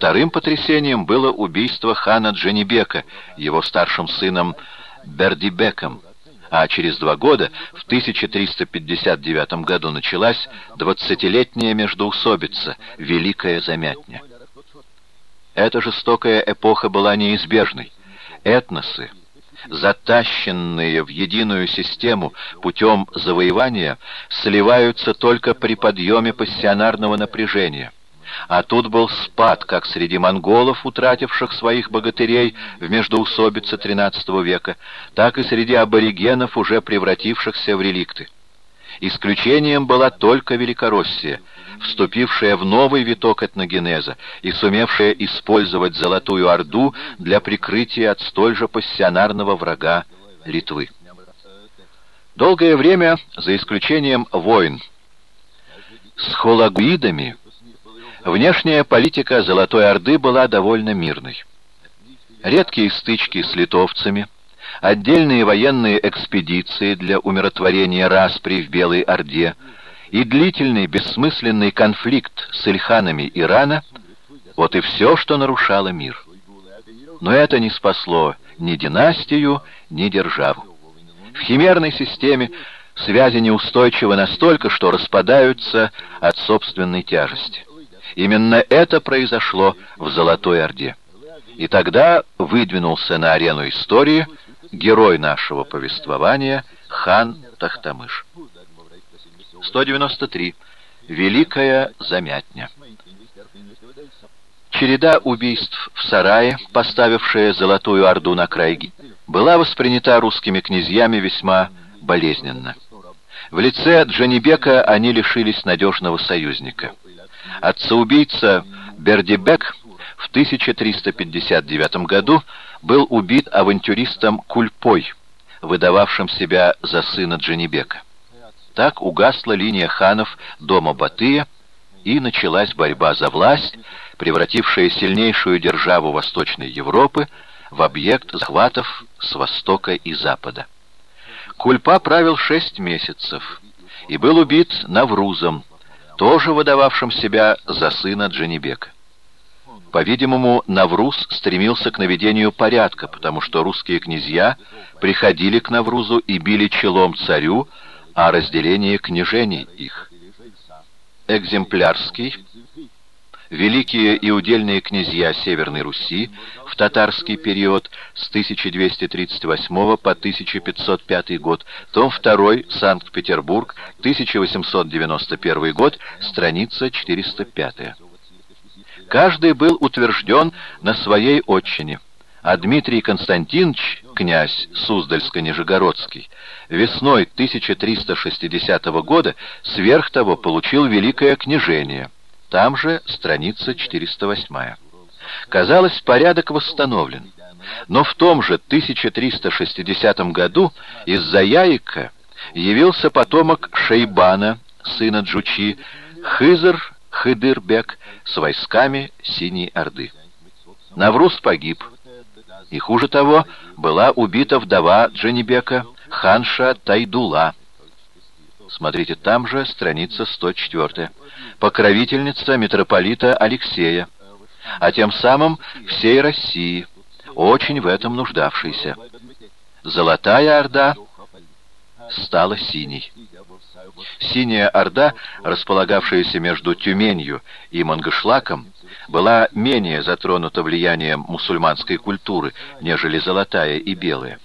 Вторым потрясением было убийство хана Джанибека, его старшим сыном Бердибеком, а через два года, в 1359 году, началась двадцатилетняя междоусобица, Великая Замятня. Эта жестокая эпоха была неизбежной. Этносы, затащенные в единую систему путем завоевания, сливаются только при подъеме пассионарного напряжения. А тут был спад как среди монголов, утративших своих богатырей в междоусобице XIII века, так и среди аборигенов, уже превратившихся в реликты. Исключением была только Великороссия, вступившая в новый виток этногенеза и сумевшая использовать Золотую Орду для прикрытия от столь же пассионарного врага Литвы. Долгое время, за исключением войн с холагуидами, внешняя политика Золотой Орды была довольно мирной. Редкие стычки с литовцами – отдельные военные экспедиции для умиротворения распри в Белой Орде и длительный бессмысленный конфликт с ильханами Ирана — вот и все, что нарушало мир. Но это не спасло ни династию, ни державу. В химерной системе связи неустойчивы настолько, что распадаются от собственной тяжести. Именно это произошло в Золотой Орде. И тогда выдвинулся на арену истории герой нашего повествования хан Тахтамыш. 193. Великая замятня. Череда убийств в сарае, поставившая Золотую Орду на край, была воспринята русскими князьями весьма болезненно. В лице Джанибека они лишились надежного союзника. Отца-убийца Бердибек в 1359 году был убит авантюристом Кульпой, выдававшим себя за сына Джанибека. Так угасла линия ханов дома Батыя, и началась борьба за власть, превратившая сильнейшую державу Восточной Европы в объект захватов с востока и запада. Кульпа правил шесть месяцев и был убит Наврузом, тоже выдававшим себя за сына Джанибека. По-видимому, Навруз стремился к наведению порядка, потому что русские князья приходили к Наврузу и били челом царю о разделении княжений их. Экземплярский. Великие и удельные князья Северной Руси в татарский период с 1238 по 1505 год, том 2, Санкт-Петербург, 1891 год, страница 405. Каждый был утвержден на своей отчине, а Дмитрий Константинович, князь Суздальско-Нижегородский, весной 1360 года сверх того получил великое княжение. Там же страница 408. Казалось, порядок восстановлен. Но в том же 1360 году из-за Яика явился потомок Шейбана, сына Джучи, Хызр Хыдырбек с войсками Синей Орды. Навруз погиб. И хуже того, была убита вдова Джанибека, ханша Тайдула. Смотрите, там же страница 104. Покровительница митрополита Алексея, а тем самым всей России, очень в этом нуждавшейся. Золотая Орда стала синей. Синяя Орда, располагавшаяся между Тюменью и Мангышлаком, была менее затронута влиянием мусульманской культуры, нежели Золотая и Белая.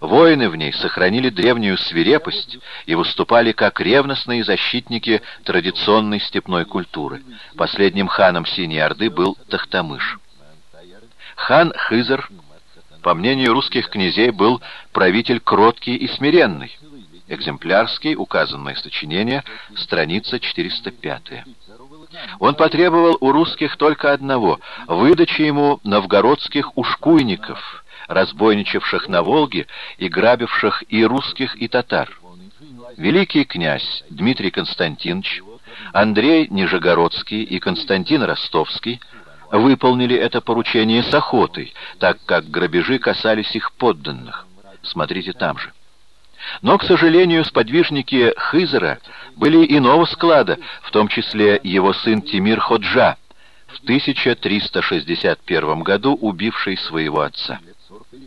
Воины в ней сохранили древнюю свирепость и выступали как ревностные защитники традиционной степной культуры. Последним ханом Синей Орды был Тахтамыш. Хан Хызар, по мнению русских князей, был правитель кроткий и смиренный. Экземплярский, указанное сочинение, страница 405. Он потребовал у русских только одного — выдачи ему новгородских ушкуйников, разбойничавших на Волге и грабивших и русских, и татар. Великий князь Дмитрий Константинович, Андрей Нижегородский и Константин Ростовский выполнили это поручение с охотой, так как грабежи касались их подданных. Смотрите там же. Но, к сожалению, сподвижники Хызера были иного склада, в том числе его сын Тимир Ходжа, в 1361 году убивший своего отца сорт или